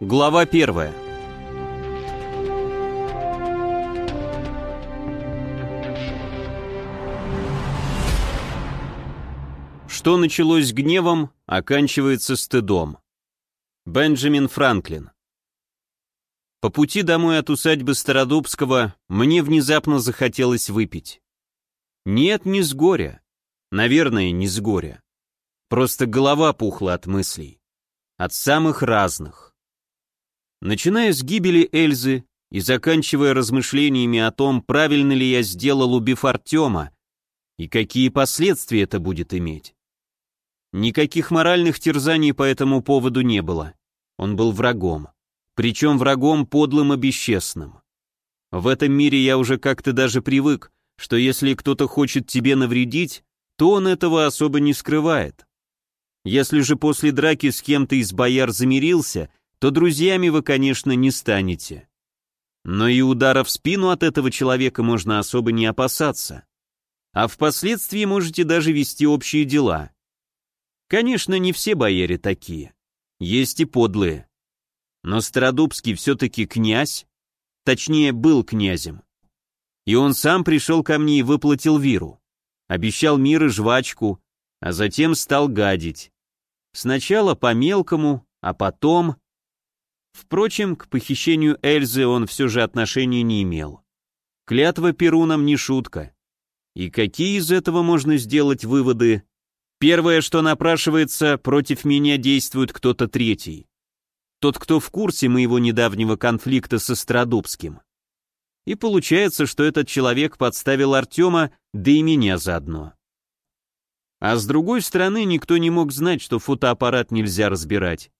Глава первая. Что началось гневом, оканчивается стыдом. Бенджамин Франклин. По пути домой от усадьбы Стародубского мне внезапно захотелось выпить. Нет, не с горя. Наверное, не с горя. Просто голова пухла от мыслей. От самых разных. Начиная с гибели Эльзы и заканчивая размышлениями о том, правильно ли я сделал, убив Артема, и какие последствия это будет иметь. Никаких моральных терзаний по этому поводу не было. Он был врагом. Причем врагом подлым и бесчестным. В этом мире я уже как-то даже привык, что если кто-то хочет тебе навредить, то он этого особо не скрывает. Если же после драки с кем-то из бояр замирился то друзьями вы, конечно, не станете. Но и удара в спину от этого человека можно особо не опасаться. А впоследствии можете даже вести общие дела. Конечно, не все бояре такие. Есть и подлые. Но Стародубский все-таки князь, точнее, был князем. И он сам пришел ко мне и выплатил виру. Обещал мир и жвачку, а затем стал гадить. Сначала по-мелкому, а потом... Впрочем, к похищению Эльзы он все же отношения не имел. Клятва Перуном не шутка. И какие из этого можно сделать выводы? Первое, что напрашивается, против меня действует кто-то третий. Тот, кто в курсе моего недавнего конфликта со Страдубским. И получается, что этот человек подставил Артема, да и меня заодно. А с другой стороны, никто не мог знать, что фотоаппарат нельзя разбирать.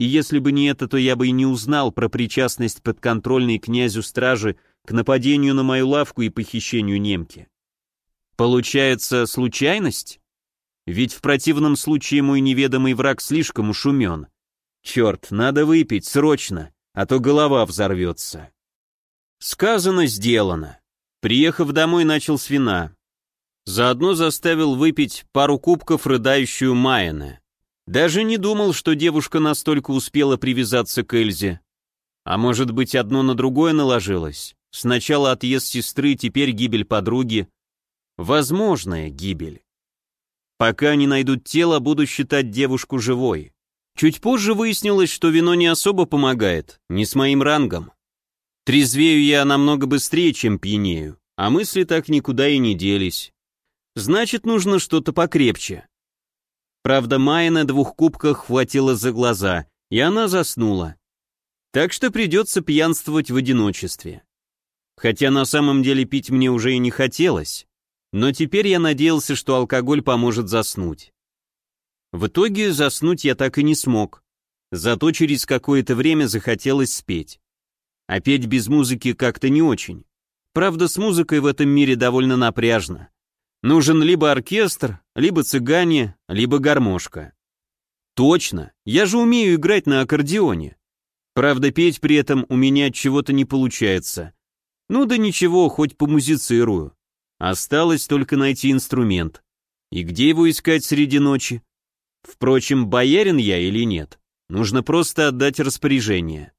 И если бы не это, то я бы и не узнал про причастность подконтрольной князю стражи к нападению на мою лавку и похищению немки. Получается, случайность? Ведь в противном случае мой неведомый враг слишком уж умен. Черт, надо выпить, срочно, а то голова взорвется. Сказано, сделано. Приехав домой, начал с вина. Заодно заставил выпить пару кубков рыдающую Майена. Даже не думал, что девушка настолько успела привязаться к Эльзе. А может быть, одно на другое наложилось? Сначала отъезд сестры, теперь гибель подруги. Возможная гибель. Пока не найдут тело, буду считать девушку живой. Чуть позже выяснилось, что вино не особо помогает, не с моим рангом. Трезвею я намного быстрее, чем пьянею, а мысли так никуда и не делись. Значит, нужно что-то покрепче. Правда, Майя на двух кубках хватило за глаза, и она заснула. Так что придется пьянствовать в одиночестве. Хотя на самом деле пить мне уже и не хотелось, но теперь я надеялся, что алкоголь поможет заснуть. В итоге заснуть я так и не смог, зато через какое-то время захотелось спеть. А петь без музыки как-то не очень. Правда, с музыкой в этом мире довольно напряжно. Нужен либо оркестр, либо цыгане, либо гармошка. Точно, я же умею играть на аккордеоне. Правда, петь при этом у меня от чего-то не получается. Ну да ничего, хоть помузицирую. Осталось только найти инструмент. И где его искать среди ночи? Впрочем, боярин я или нет? Нужно просто отдать распоряжение.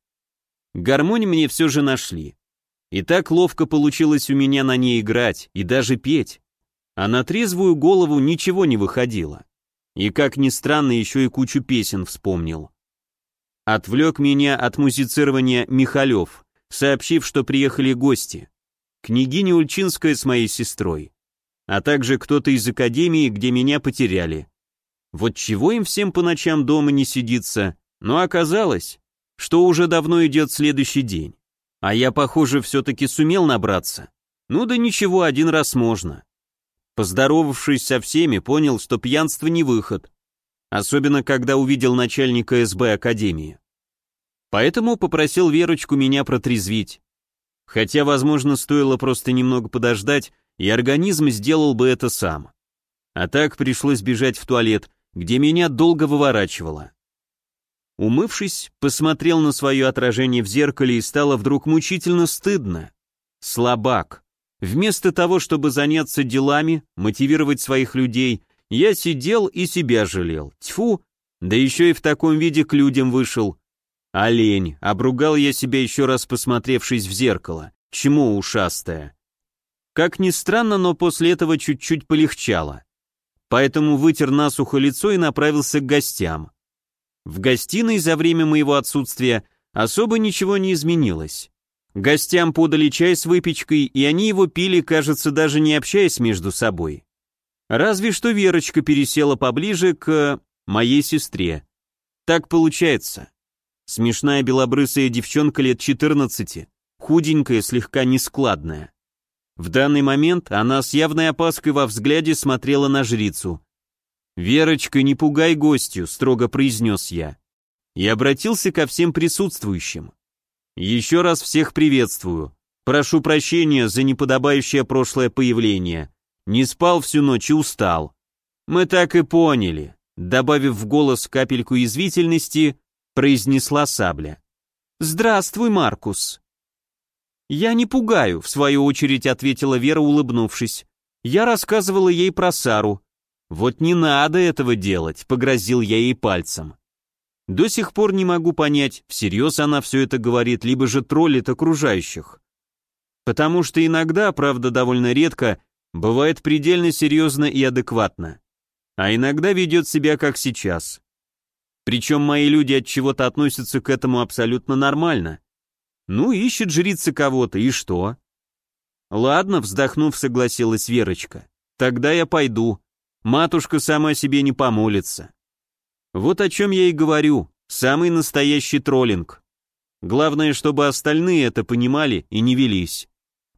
Гармонь мне все же нашли. И так ловко получилось у меня на ней играть и даже петь а на трезвую голову ничего не выходило. И, как ни странно, еще и кучу песен вспомнил. Отвлек меня от музицирования Михалев, сообщив, что приехали гости. Княгиня Ульчинская с моей сестрой, а также кто-то из академии, где меня потеряли. Вот чего им всем по ночам дома не сидится, но оказалось, что уже давно идет следующий день. А я, похоже, все-таки сумел набраться. Ну да ничего, один раз можно. Поздоровавшись со всеми, понял, что пьянство не выход, особенно когда увидел начальника СБ Академии. Поэтому попросил Верочку меня протрезвить. Хотя, возможно, стоило просто немного подождать, и организм сделал бы это сам. А так пришлось бежать в туалет, где меня долго выворачивало. Умывшись, посмотрел на свое отражение в зеркале и стало вдруг мучительно стыдно. Слабак. Вместо того, чтобы заняться делами, мотивировать своих людей, я сидел и себя жалел. Тьфу, да еще и в таком виде к людям вышел. Олень, обругал я себя еще раз посмотревшись в зеркало. Чему ушастая? Как ни странно, но после этого чуть-чуть полегчало. Поэтому вытер насухо лицо и направился к гостям. В гостиной за время моего отсутствия особо ничего не изменилось. Гостям подали чай с выпечкой, и они его пили, кажется, даже не общаясь между собой. Разве что Верочка пересела поближе к моей сестре. Так получается. Смешная белобрысая девчонка лет 14, худенькая, слегка нескладная. В данный момент она с явной опаской во взгляде смотрела на жрицу. «Верочка, не пугай гостью», — строго произнес я. И обратился ко всем присутствующим. «Еще раз всех приветствую. Прошу прощения за неподобающее прошлое появление. Не спал всю ночь и устал». «Мы так и поняли», — добавив в голос капельку язвительности, произнесла сабля. «Здравствуй, Маркус», «Я не пугаю», — в свою очередь ответила Вера, улыбнувшись. «Я рассказывала ей про Сару». «Вот не надо этого делать», — погрозил я ей пальцем. До сих пор не могу понять, всерьез она все это говорит, либо же троллит окружающих. Потому что иногда, правда довольно редко, бывает предельно серьезно и адекватно. А иногда ведет себя как сейчас. Причем мои люди от чего-то относятся к этому абсолютно нормально. Ну, ищет жрица кого-то, и что? Ладно, вздохнув, согласилась Верочка. Тогда я пойду. Матушка сама себе не помолится. Вот о чем я и говорю. Самый настоящий троллинг. Главное, чтобы остальные это понимали и не велись.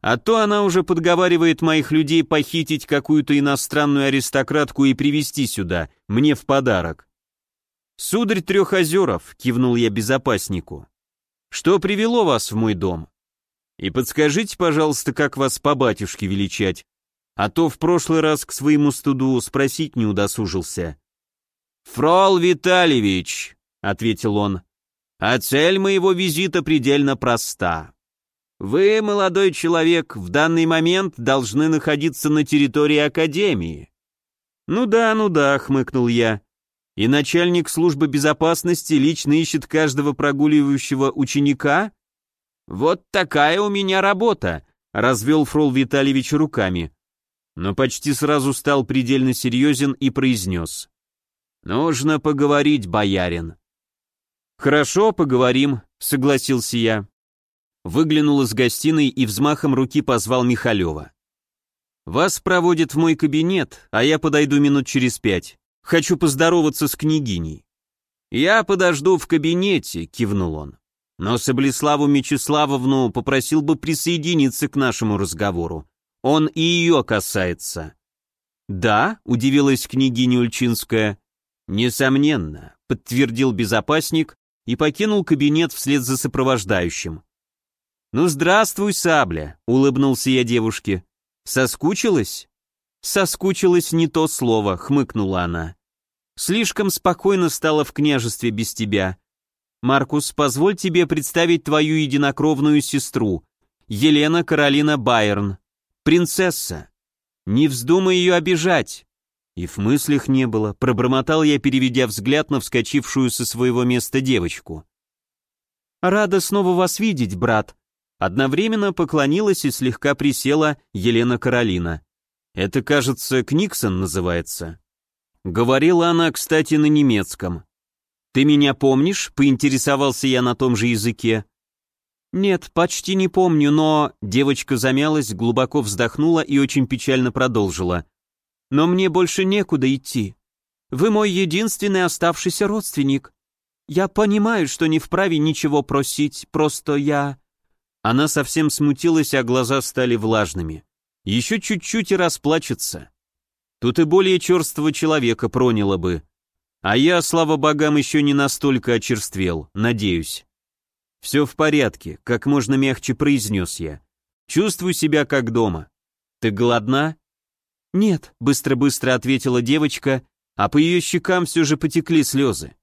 А то она уже подговаривает моих людей похитить какую-то иностранную аристократку и привезти сюда, мне в подарок. «Сударь трех озеров», — кивнул я безопаснику. Что привело вас в мой дом? И подскажите, пожалуйста, как вас по батюшке величать, а то в прошлый раз к своему студу спросить не удосужился». «Фрол Витальевич», — ответил он, — «а цель моего визита предельно проста. Вы, молодой человек, в данный момент должны находиться на территории Академии». «Ну да, ну да», — хмыкнул я, и начальник службы безопасности лично ищет каждого прогуливающего ученика? Вот такая у меня работа, развел Фрол Витальевич руками. Но почти сразу стал предельно серьезен и произнес. Нужно поговорить, боярин. Хорошо, поговорим, согласился я. Выглянул из гостиной и взмахом руки позвал Михалева. «Вас проводят в мой кабинет, а я подойду минут через пять. Хочу поздороваться с княгиней». «Я подожду в кабинете», — кивнул он. «Но Саблеславу Мечиславовну попросил бы присоединиться к нашему разговору. Он и ее касается». «Да», — удивилась княгиня Ульчинская. «Несомненно», — подтвердил безопасник и покинул кабинет вслед за сопровождающим. «Ну, здравствуй, Сабля», — улыбнулся я девушке. «Соскучилась?» «Соскучилась не то слово», — хмыкнула она. «Слишком спокойно стало в княжестве без тебя. Маркус, позволь тебе представить твою единокровную сестру, Елена Каролина Байерн, принцесса. Не вздумай ее обижать». И в мыслях не было, пробормотал я, переведя взгляд на вскочившую со своего места девочку. «Рада снова вас видеть, брат», Одновременно поклонилась и слегка присела Елена Каролина. Это, кажется, Книксон называется. Говорила она, кстати, на немецком. «Ты меня помнишь?» — поинтересовался я на том же языке. «Нет, почти не помню, но...» Девочка замялась, глубоко вздохнула и очень печально продолжила. «Но мне больше некуда идти. Вы мой единственный оставшийся родственник. Я понимаю, что не вправе ничего просить, просто я...» Она совсем смутилась, а глаза стали влажными. Еще чуть-чуть и расплачется. Тут и более черствого человека проняло бы. А я, слава богам, еще не настолько очерствел, надеюсь. Все в порядке, как можно мягче произнес я. Чувствую себя как дома. Ты голодна? Нет, быстро-быстро ответила девочка, а по ее щекам все же потекли слезы.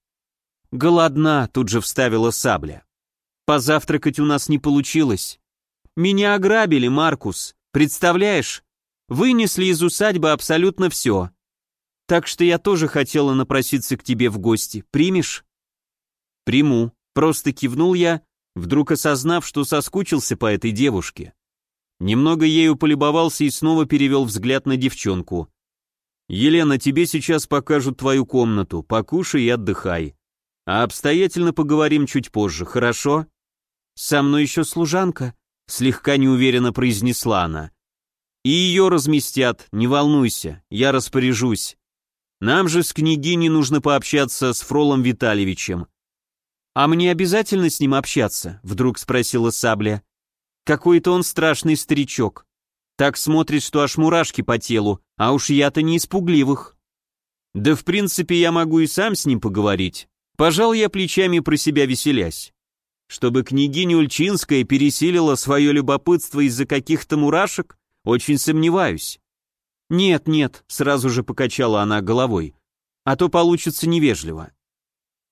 Голодна, тут же вставила сабля. Позавтракать у нас не получилось. Меня ограбили, Маркус. Представляешь, вынесли из усадьбы абсолютно все. Так что я тоже хотела напроситься к тебе в гости. Примешь? Приму, Просто кивнул я, вдруг осознав, что соскучился по этой девушке. Немного ею полюбовался и снова перевел взгляд на девчонку. «Елена, тебе сейчас покажут твою комнату, покушай и отдыхай. А обстоятельно поговорим чуть позже, хорошо?» «Со мной еще служанка», — слегка неуверенно произнесла она. «И ее разместят, не волнуйся, я распоряжусь. Нам же с княгиней нужно пообщаться с Фролом Витальевичем». «А мне обязательно с ним общаться?» — вдруг спросила Сабля. «Какой-то он страшный старичок. Так смотрит, что аж мурашки по телу, а уж я-то не испугливых». «Да в принципе я могу и сам с ним поговорить». Пожал я плечами про себя веселясь. Чтобы княгиня Ульчинская пересилила свое любопытство из-за каких-то мурашек, очень сомневаюсь. «Нет, нет», — сразу же покачала она головой, «а то получится невежливо».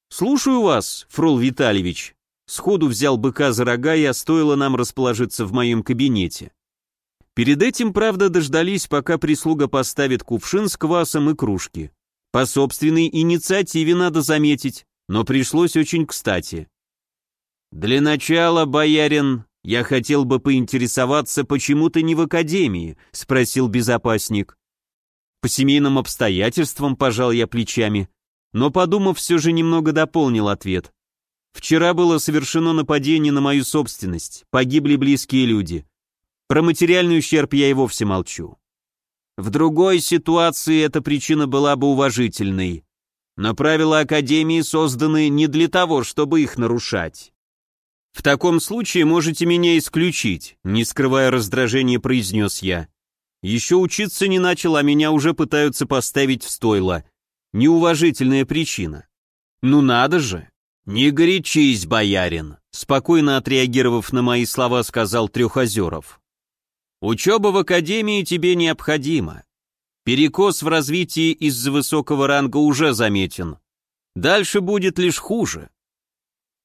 «Слушаю вас, Фрол Витальевич», сходу взял быка за рога и стоило нам расположиться в моем кабинете. Перед этим, правда, дождались, пока прислуга поставит кувшин с квасом и кружки. По собственной инициативе, надо заметить, но пришлось очень кстати. «Для начала, боярин, я хотел бы поинтересоваться, почему ты не в академии?» — спросил безопасник. По семейным обстоятельствам пожал я плечами, но, подумав, все же немного дополнил ответ. Вчера было совершено нападение на мою собственность, погибли близкие люди. Про материальный ущерб я и вовсе молчу. В другой ситуации эта причина была бы уважительной, но правила Академии созданы не для того, чтобы их нарушать. «В таком случае можете меня исключить», — не скрывая раздражения, произнес я. «Еще учиться не начал, а меня уже пытаются поставить в стойло. Неуважительная причина». «Ну надо же!» «Не горячись, боярин», — спокойно отреагировав на мои слова, сказал Трехозеров. «Учеба в академии тебе необходима. Перекос в развитии из-за высокого ранга уже заметен. Дальше будет лишь хуже.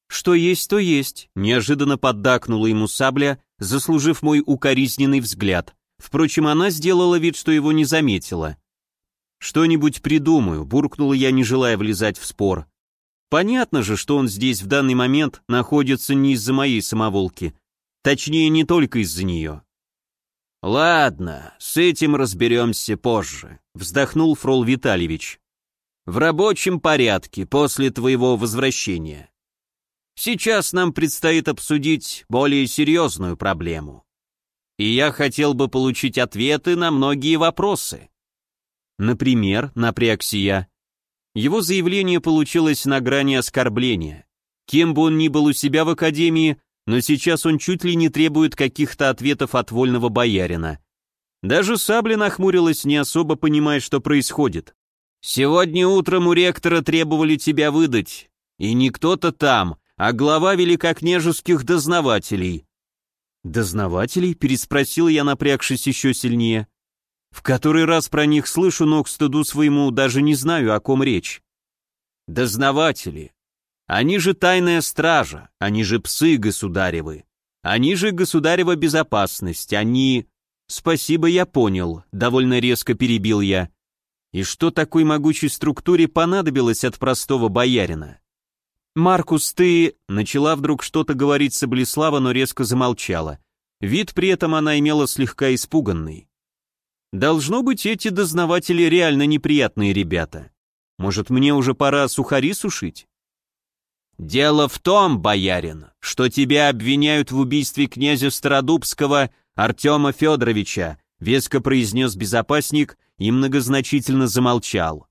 «Что есть, то есть», — неожиданно поддакнула ему сабля, заслужив мой укоризненный взгляд. Впрочем, она сделала вид, что его не заметила. «Что-нибудь придумаю», — буркнула я, не желая влезать в спор. «Понятно же, что он здесь в данный момент находится не из-за моей самоволки. Точнее, не только из-за нее». «Ладно, с этим разберемся позже», — вздохнул Фрол Витальевич. «В рабочем порядке, после твоего возвращения. Сейчас нам предстоит обсудить более серьезную проблему. И я хотел бы получить ответы на многие вопросы. Например, напрягся я. Его заявление получилось на грани оскорбления. Кем бы он ни был у себя в академии, но сейчас он чуть ли не требует каких-то ответов от вольного боярина. Даже Сабля нахмурилась, не особо понимая, что происходит. «Сегодня утром у ректора требовали тебя выдать, и не кто-то там, а глава великокняжеских дознавателей. «Дознавателей?» — переспросил я, напрягшись еще сильнее. «В который раз про них слышу, но к стыду своему даже не знаю, о ком речь». «Дознаватели. Они же тайная стража, они же псы государевы. Они же государева безопасность, они...» «Спасибо, я понял», — довольно резко перебил я. «И что такой могучей структуре понадобилось от простого боярина?» «Маркус, ты...» — начала вдруг что-то говорить Саблеслава, но резко замолчала. Вид при этом она имела слегка испуганный. «Должно быть, эти дознаватели реально неприятные ребята. Может, мне уже пора сухари сушить?» «Дело в том, боярин, что тебя обвиняют в убийстве князя Стародубского Артема Федоровича», веско произнес безопасник и многозначительно замолчал.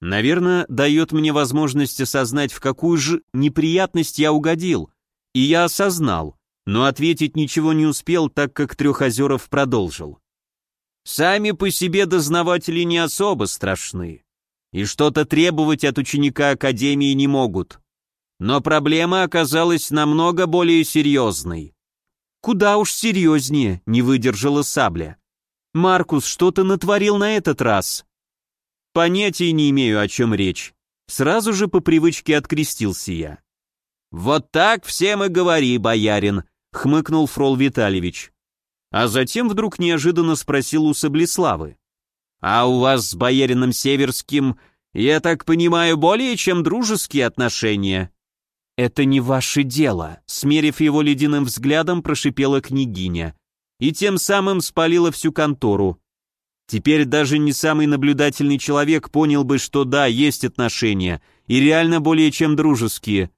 Наверное, дает мне возможность осознать, в какую же неприятность я угодил. И я осознал, но ответить ничего не успел, так как Трехозеров продолжил. Сами по себе дознаватели не особо страшны. И что-то требовать от ученика Академии не могут. Но проблема оказалась намного более серьезной. Куда уж серьезнее, не выдержала сабля. Маркус, что то натворил на этот раз? Понятия не имею, о чем речь. Сразу же по привычке открестился я. «Вот так всем и говори, боярин», — хмыкнул Фрол Витальевич. А затем вдруг неожиданно спросил у Саблеславы. «А у вас с боярином Северским, я так понимаю, более чем дружеские отношения?» «Это не ваше дело», — смерив его ледяным взглядом, прошипела княгиня. И тем самым спалила всю контору. Теперь даже не самый наблюдательный человек понял бы, что да, есть отношения, и реально более чем дружеские.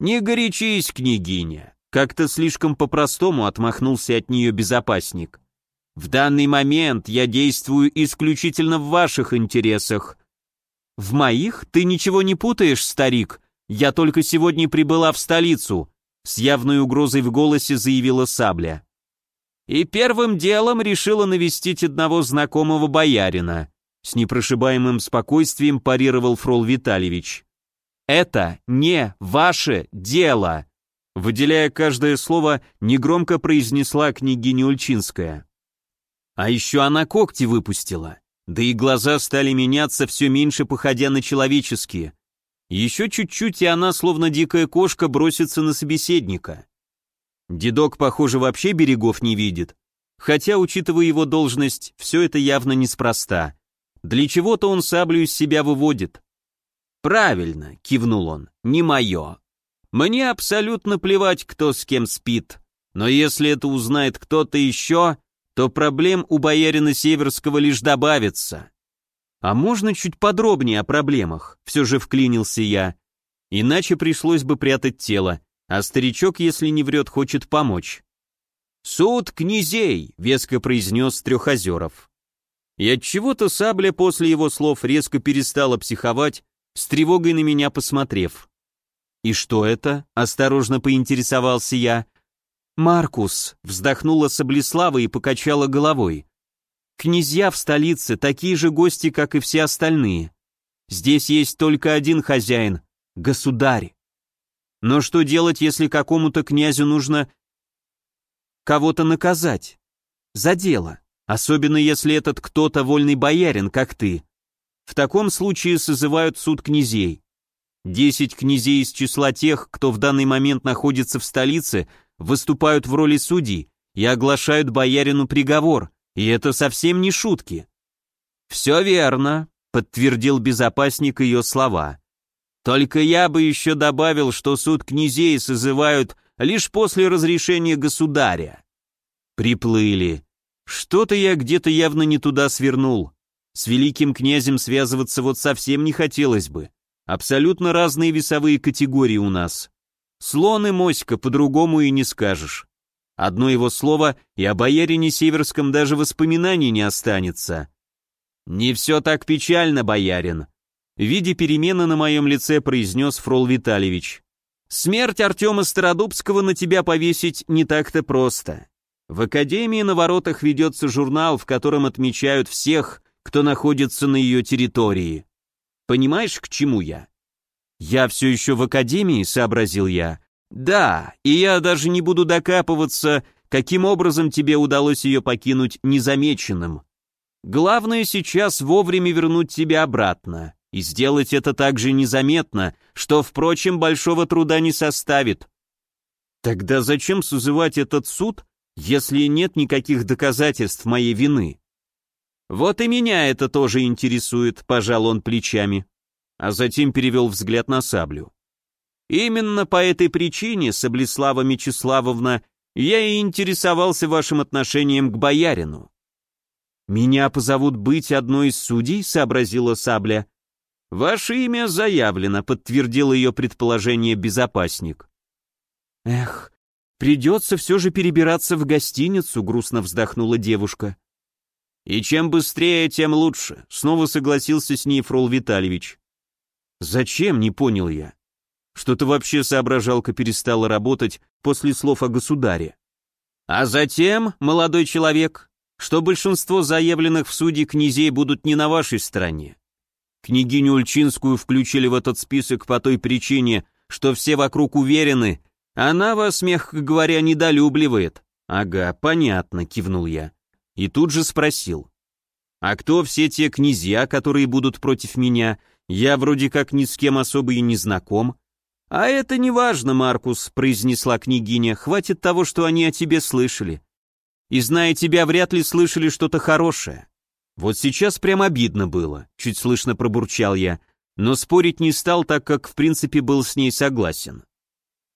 «Не горячись, княгиня», — как-то слишком по-простому отмахнулся от нее безопасник. «В данный момент я действую исключительно в ваших интересах». «В моих? Ты ничего не путаешь, старик?» Я только сегодня прибыла в столицу», — с явной угрозой в голосе заявила Сабля. «И первым делом решила навестить одного знакомого боярина», — с непрошибаемым спокойствием парировал Фрол Витальевич. «Это не ваше дело», — выделяя каждое слово, негромко произнесла княгиня Ульчинская. А еще она когти выпустила, да и глаза стали меняться все меньше, походя на человеческие — еще чуть-чуть, и она, словно дикая кошка, бросится на собеседника. Дедок, похоже, вообще берегов не видит. Хотя, учитывая его должность, все это явно неспроста. Для чего-то он саблю из себя выводит. «Правильно», — кивнул он, — «не мое. Мне абсолютно плевать, кто с кем спит. Но если это узнает кто-то еще, то проблем у боярина Северского лишь добавится. «А можно чуть подробнее о проблемах?» Все же вклинился я. Иначе пришлось бы прятать тело, а старичок, если не врет, хочет помочь. «Суд князей!» — веско произнес Трехозеров. И от чего то сабля после его слов резко перестала психовать, с тревогой на меня посмотрев. «И что это?» — осторожно поинтересовался я. «Маркус!» — вздохнула Саблеслава и покачала головой. Князья в столице такие же гости, как и все остальные. Здесь есть только один хозяин — государь. Но что делать, если какому-то князю нужно кого-то наказать? За дело. Особенно если этот кто-то вольный боярин, как ты. В таком случае созывают суд князей. Десять князей из числа тех, кто в данный момент находится в столице, выступают в роли судей и оглашают боярину приговор, и это совсем не шутки. «Все верно», — подтвердил безопасник ее слова. «Только я бы еще добавил, что суд князей созывают лишь после разрешения государя». Приплыли. Что-то я где-то явно не туда свернул. С великим князем связываться вот совсем не хотелось бы. Абсолютно разные весовые категории у нас. Слон и моська, по-другому и не скажешь. Одно его слово, и о боярине Северском даже воспоминаний не останется. «Не все так печально, боярин», — видя перемены на моем лице, произнес Фрол Витальевич. «Смерть Артема Стародубского на тебя повесить не так-то просто. В Академии на воротах ведется журнал, в котором отмечают всех, кто находится на ее территории. Понимаешь, к чему я?» «Я все еще в Академии», — сообразил я. Да, и я даже не буду докапываться, каким образом тебе удалось ее покинуть незамеченным. Главное сейчас вовремя вернуть тебя обратно, и сделать это так же незаметно, что, впрочем, большого труда не составит. Тогда зачем созывать этот суд, если нет никаких доказательств моей вины? Вот и меня это тоже интересует, пожал он плечами, а затем перевел взгляд на саблю. Именно по этой причине, Саблеслава Мечиславовна, я и интересовался вашим отношением к боярину. «Меня позовут быть одной из судей», — сообразила Сабля. «Ваше имя заявлено», — подтвердил ее предположение безопасник. «Эх, придется все же перебираться в гостиницу», — грустно вздохнула девушка. «И чем быстрее, тем лучше», — снова согласился с ней Фрол Витальевич. «Зачем?» — не понял я. Что-то вообще соображалка перестала работать после слов о государе. А затем, молодой человек, что большинство заявленных в суде князей будут не на вашей стороне. Княгиню Ульчинскую включили в этот список по той причине, что все вокруг уверены, она вас, мягко говоря, недолюбливает. Ага, понятно, кивнул я. И тут же спросил. А кто все те князья, которые будут против меня? Я вроде как ни с кем особо и не знаком. «А это не важно, Маркус», — произнесла княгиня, — «хватит того, что они о тебе слышали. И, зная тебя, вряд ли слышали что-то хорошее. Вот сейчас прям обидно было», — чуть слышно пробурчал я, но спорить не стал, так как в принципе был с ней согласен.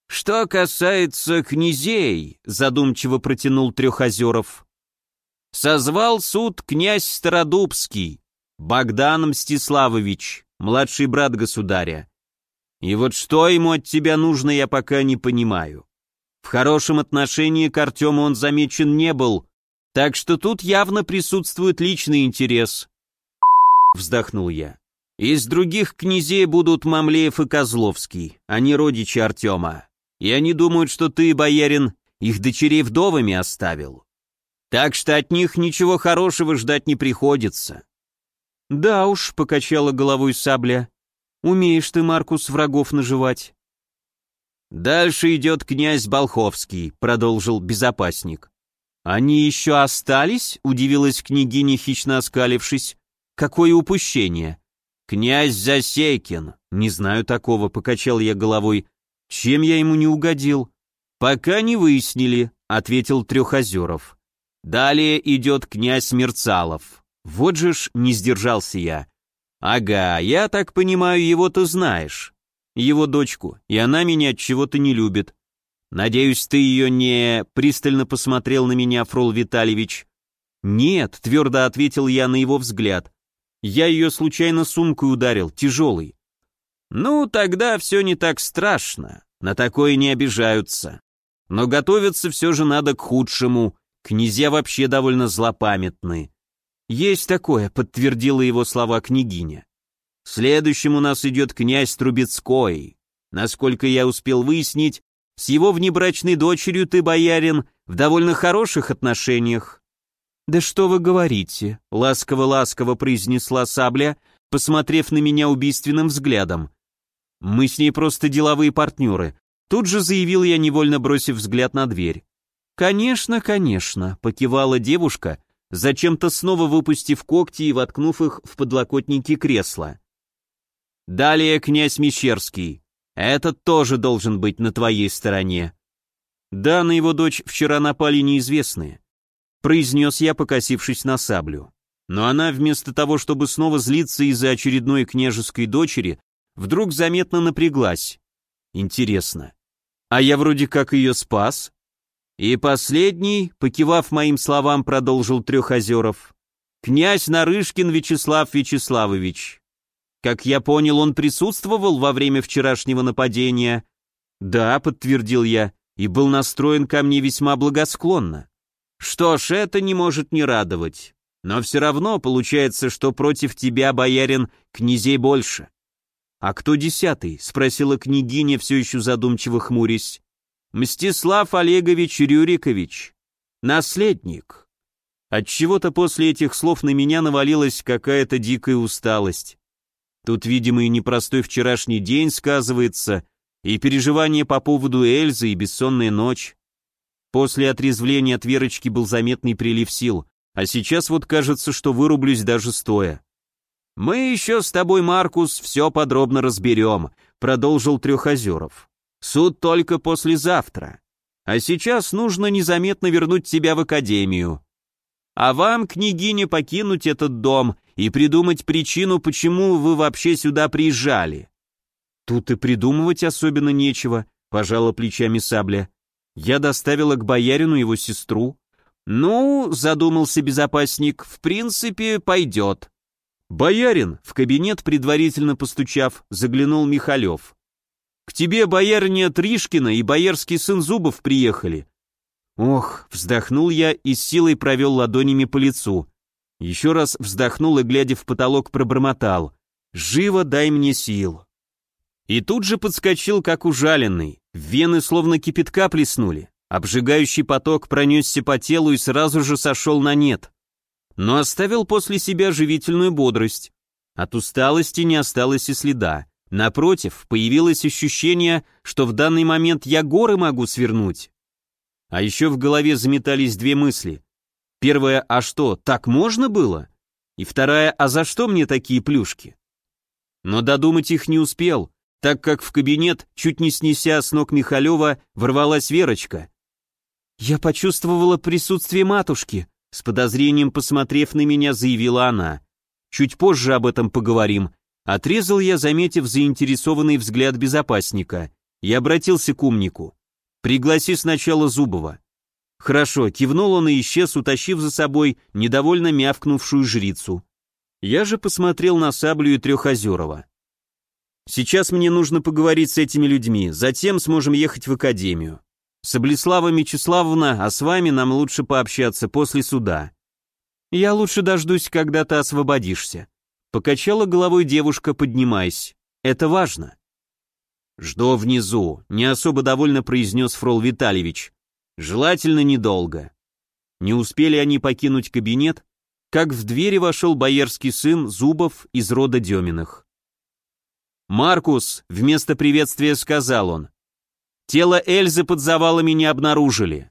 «Что касается князей», — задумчиво протянул Трехозеров, «созвал суд князь Стародубский, Богдан Мстиславович, младший брат государя. И вот что ему от тебя нужно, я пока не понимаю. В хорошем отношении к Артему он замечен не был, так что тут явно присутствует личный интерес. Вздохнул я. Из других князей будут Мамлеев и Козловский, они родичи Артема. И они думают, что ты, боярин, их дочерей вдовами оставил. Так что от них ничего хорошего ждать не приходится. Да уж, покачала головой сабля, умеешь ты, Маркус, врагов наживать. Дальше идет князь Болховский, продолжил безопасник. «Они еще остались?» — удивилась княгиня, хищно оскалившись. «Какое упущение!» «Князь Засейкин!» «Не знаю такого», — покачал я головой. «Чем я ему не угодил?» «Пока не выяснили», — ответил Трехозеров. «Далее идет князь Мерцалов. Вот же ж не сдержался я. Ага, я так понимаю, его ты знаешь. Его дочку, и она меня от чего-то не любит. «Надеюсь, ты ее не...» — пристально посмотрел на меня Фрол Витальевич. «Нет», — твердо ответил я на его взгляд. «Я ее случайно сумкой ударил, тяжелый». «Ну, тогда все не так страшно, на такое не обижаются. Но готовиться все же надо к худшему, князья вообще довольно злопамятны». «Есть такое», — подтвердила его слова княгиня. «Следующим у нас идет князь Трубецкой. Насколько я успел выяснить, с его внебрачной дочерью ты, боярин, в довольно хороших отношениях». «Да что вы говорите?» — ласково-ласково произнесла Сабля, посмотрев на меня убийственным взглядом. «Мы с ней просто деловые партнеры», — тут же заявил я, невольно бросив взгляд на дверь. «Конечно, конечно», — покивала девушка, зачем-то снова выпустив когти и воткнув их в подлокотники кресла. «Далее князь Мещерский. Этот тоже должен быть на твоей стороне. Да, на его дочь вчера напали неизвестные. Произнес я, покосившись на саблю. Но она, вместо того, чтобы снова злиться из-за очередной княжеской дочери, вдруг заметно напряглась. Интересно. А я вроде как ее спас? И последний, покивав моим словам, продолжил Трехозеров. Князь Нарышкин Вячеслав Вячеславович. Как я понял, он присутствовал во время вчерашнего нападения. Да, подтвердил я, и был настроен ко мне весьма благосклонно. Что ж, это не может не радовать. Но все равно получается, что против тебя, боярин, князей больше. А кто десятый? спросила княгиня, все еще задумчиво хмурясь. Мстислав Олегович Рюрикович. Наследник. От чего то после этих слов на меня навалилась какая-то дикая усталость. Тут, видимо, и непростой вчерашний день сказывается, и переживания по поводу Эльзы, и бессонная ночь. После отрезвления от Верочки был заметный прилив сил, а сейчас вот кажется, что вырублюсь даже стоя. «Мы еще с тобой, Маркус, все подробно разберем», — продолжил Трехозеров. «Суд только послезавтра. А сейчас нужно незаметно вернуть тебя в академию. А вам, княгиня, покинуть этот дом и придумать причину, почему вы вообще сюда приезжали. Тут и придумывать особенно нечего, пожала плечами сабля. Я доставила к боярину его сестру. Ну, задумался безопасник, в принципе, пойдет. Боярин, в кабинет предварительно постучав, заглянул Михалев. К тебе боярыня Тришкина и боярский сын Зубов приехали. Ох, вздохнул я и с силой провел ладонями по лицу. Еще раз вздохнул и, глядя в потолок, пробормотал. «Живо дай мне сил!» И тут же подскочил, как ужаленный. Вены словно кипятка плеснули. Обжигающий поток пронесся по телу и сразу же сошел на нет. Но оставил после себя живительную бодрость. От усталости не осталось и следа. Напротив, появилось ощущение, что в данный момент я горы могу свернуть. А еще в голове заметались две мысли. Первая, а что, так можно было? И вторая, а за что мне такие плюшки? Но додумать их не успел, так как в кабинет, чуть не снеся с ног Михалева, ворвалась Верочка. «Я почувствовала присутствие матушки», с подозрением посмотрев на меня, заявила она. «Чуть позже об этом поговорим», отрезал я, заметив заинтересованный взгляд безопасника. Я обратился к умнику. «Пригласи сначала Зубова». Хорошо, кивнул он и исчез, утащив за собой недовольно мявкнувшую жрицу. Я же посмотрел на Саблю и Трехозерова. Сейчас мне нужно поговорить с этими людьми, затем сможем ехать в академию. Саблеслава Мечиславовна, а с вами нам лучше пообщаться после суда. Я лучше дождусь, когда ты освободишься. Покачала головой девушка, поднимаясь. Это важно. Жду внизу, не особо довольно произнес Фрол Витальевич. Желательно недолго. Не успели они покинуть кабинет, как в двери вошел боярский сын Зубов из рода Деминых. «Маркус», — вместо приветствия сказал он, — «тело Эльзы под завалами не обнаружили.